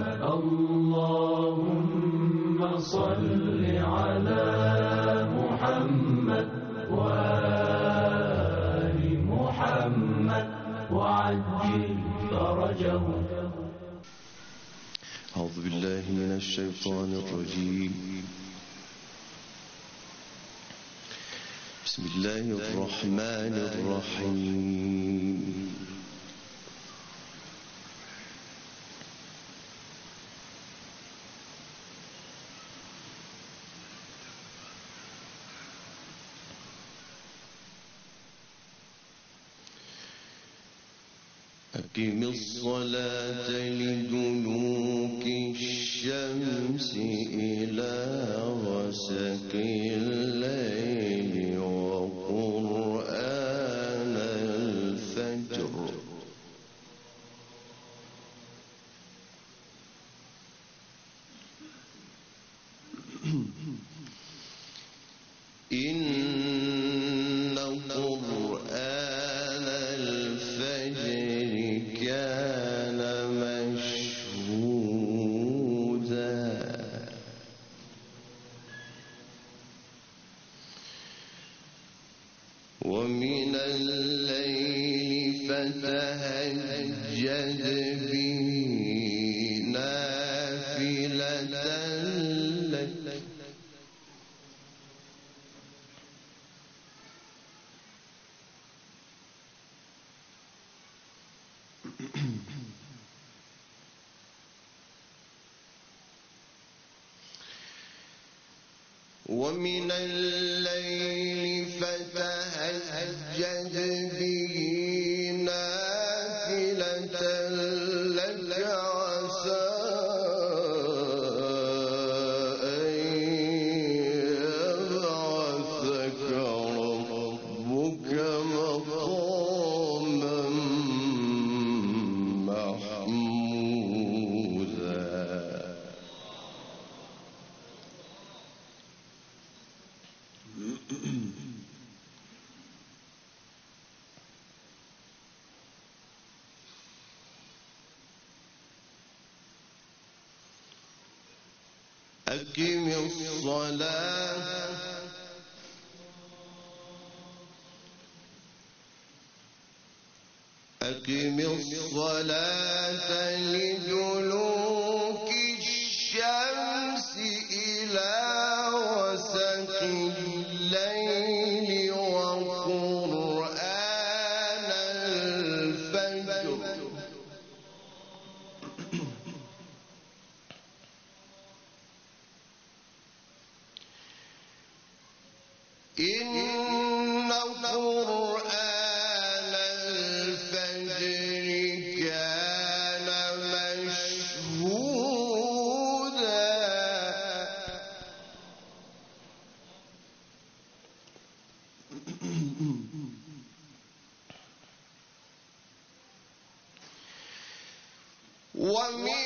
اللهم صل على محمد وآل محمد وعجل فرجه أعوذ بالله من الشيطان الرجيم. بسم الله الرحمن الرحيم. أقم الصلاة لدلوك الشمس إلى غسق ومن الليل أقم الصلاة. أقم الصلاة لدلوك ومن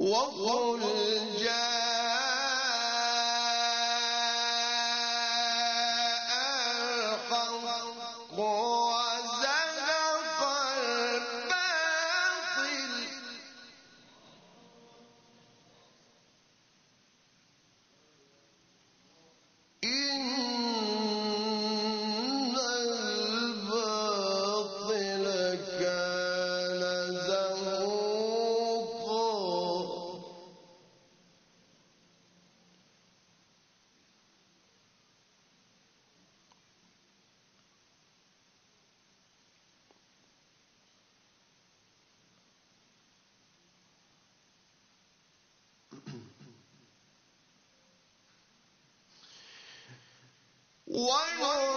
وقل جاء الحق وننزل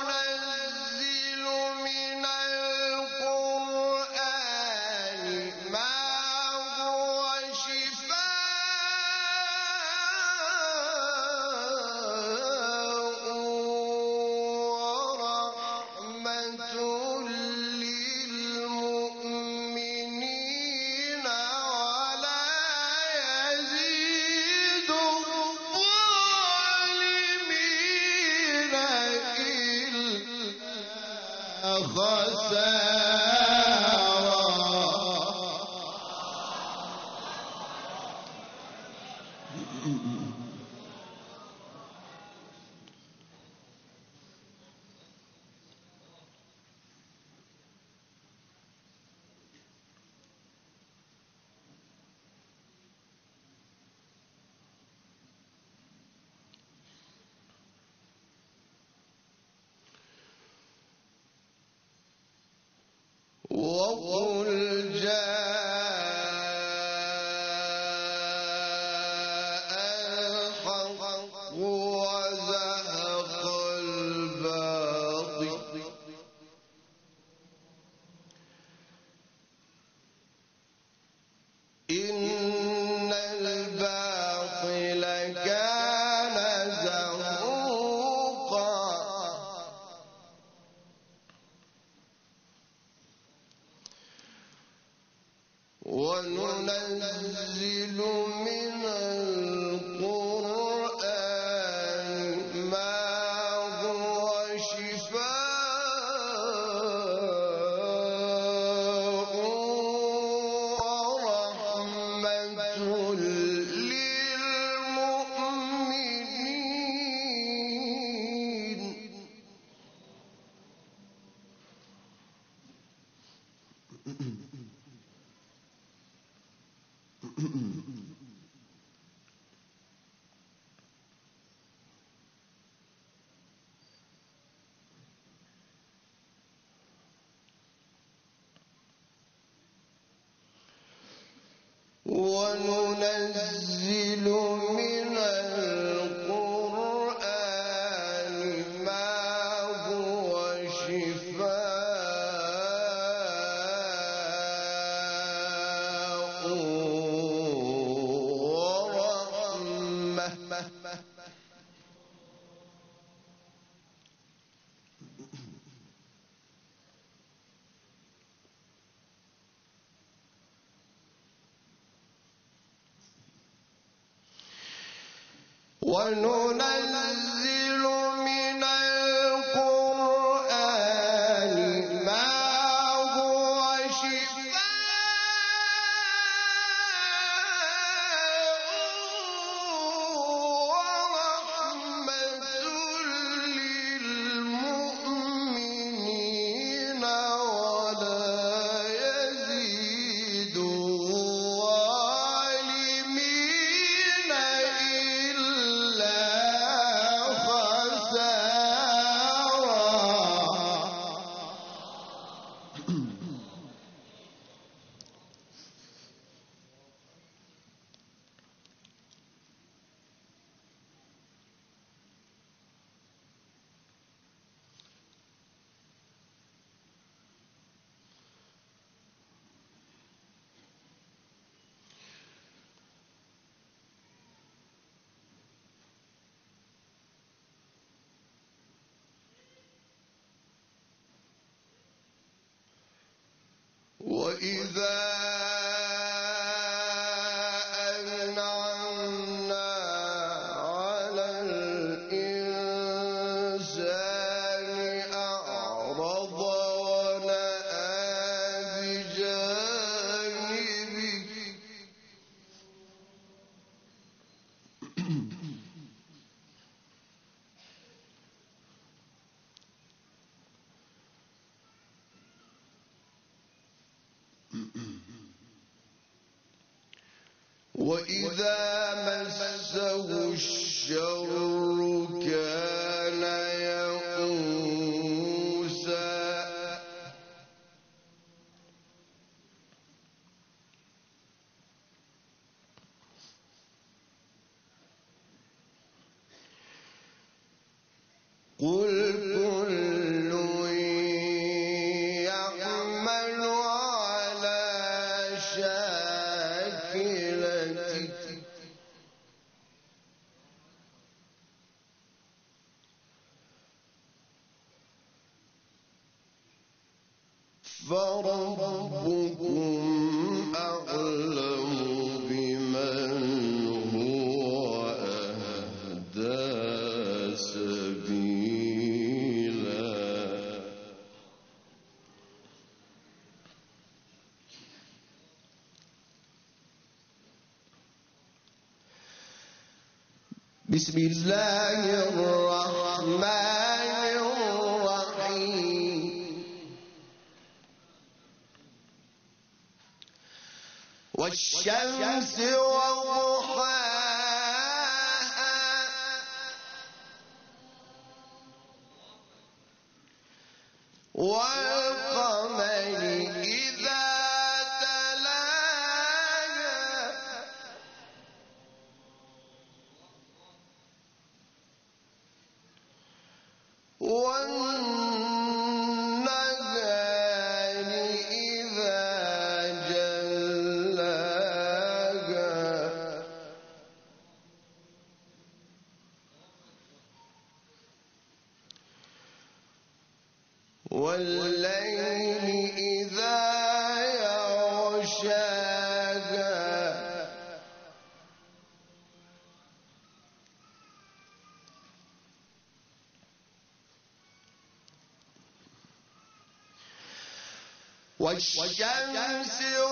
وننزل من وننزل وإذا بسم الله الرحمن الرحيم. والشمس وضحاها. وال 我研究。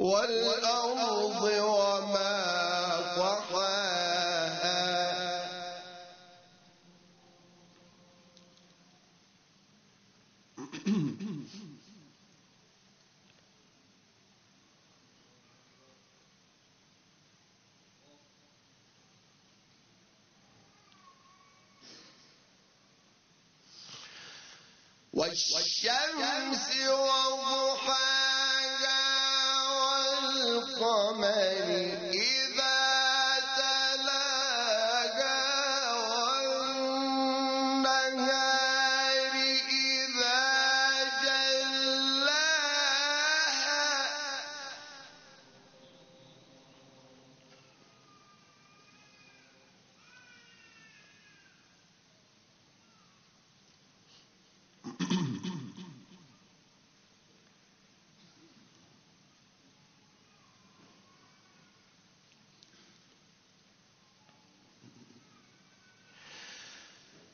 والأرض وما طحاها والشمس وضحاها القمر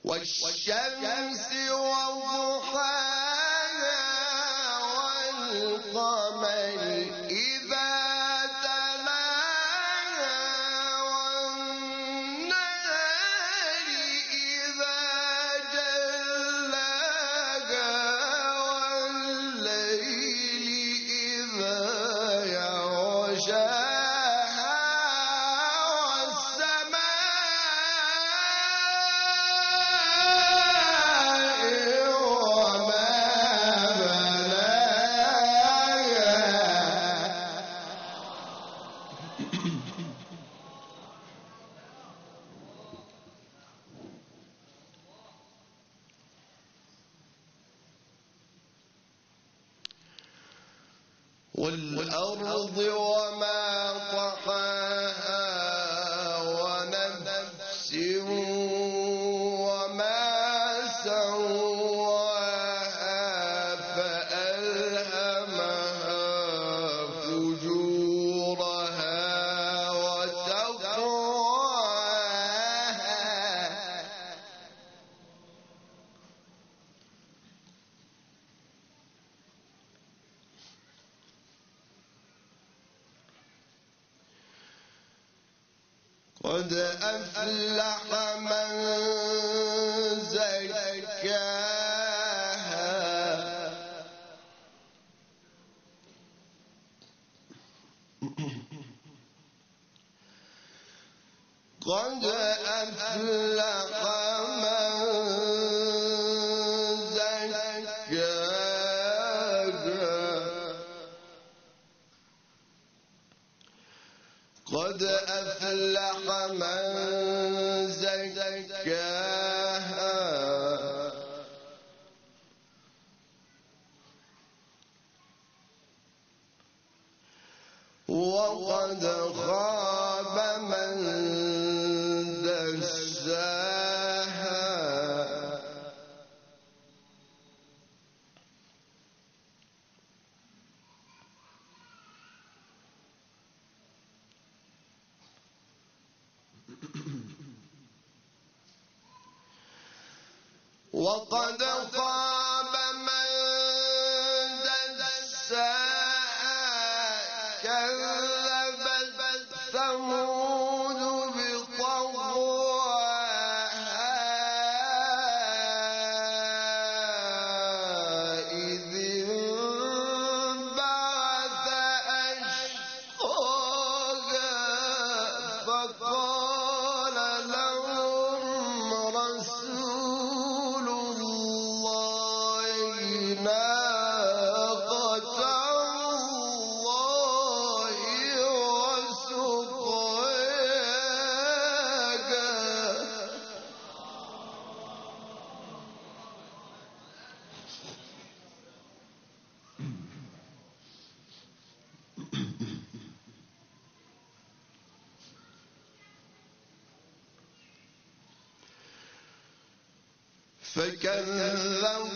والشمس وضحاها قد أفلح من وقد فكذبوه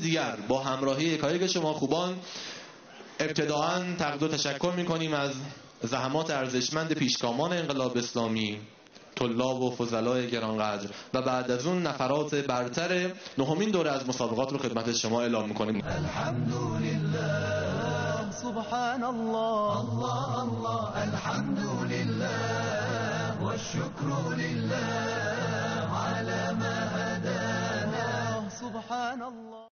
دیگر. با همراهی یکایک شما خوبان ابتداعا تقدیر و تشکر می‌کنیم از زحمات ارزشمند پیشگامان انقلاب اسلامی طلاب و فضلای گرانقدر. و بعد از اون نفرات برتر نهمین دوره از مسابقات رو خدمت شما اعلام می‌کنیم. سبحان الله الله الله الحمد لله والشكر لله على ما هدانا. سبحان الله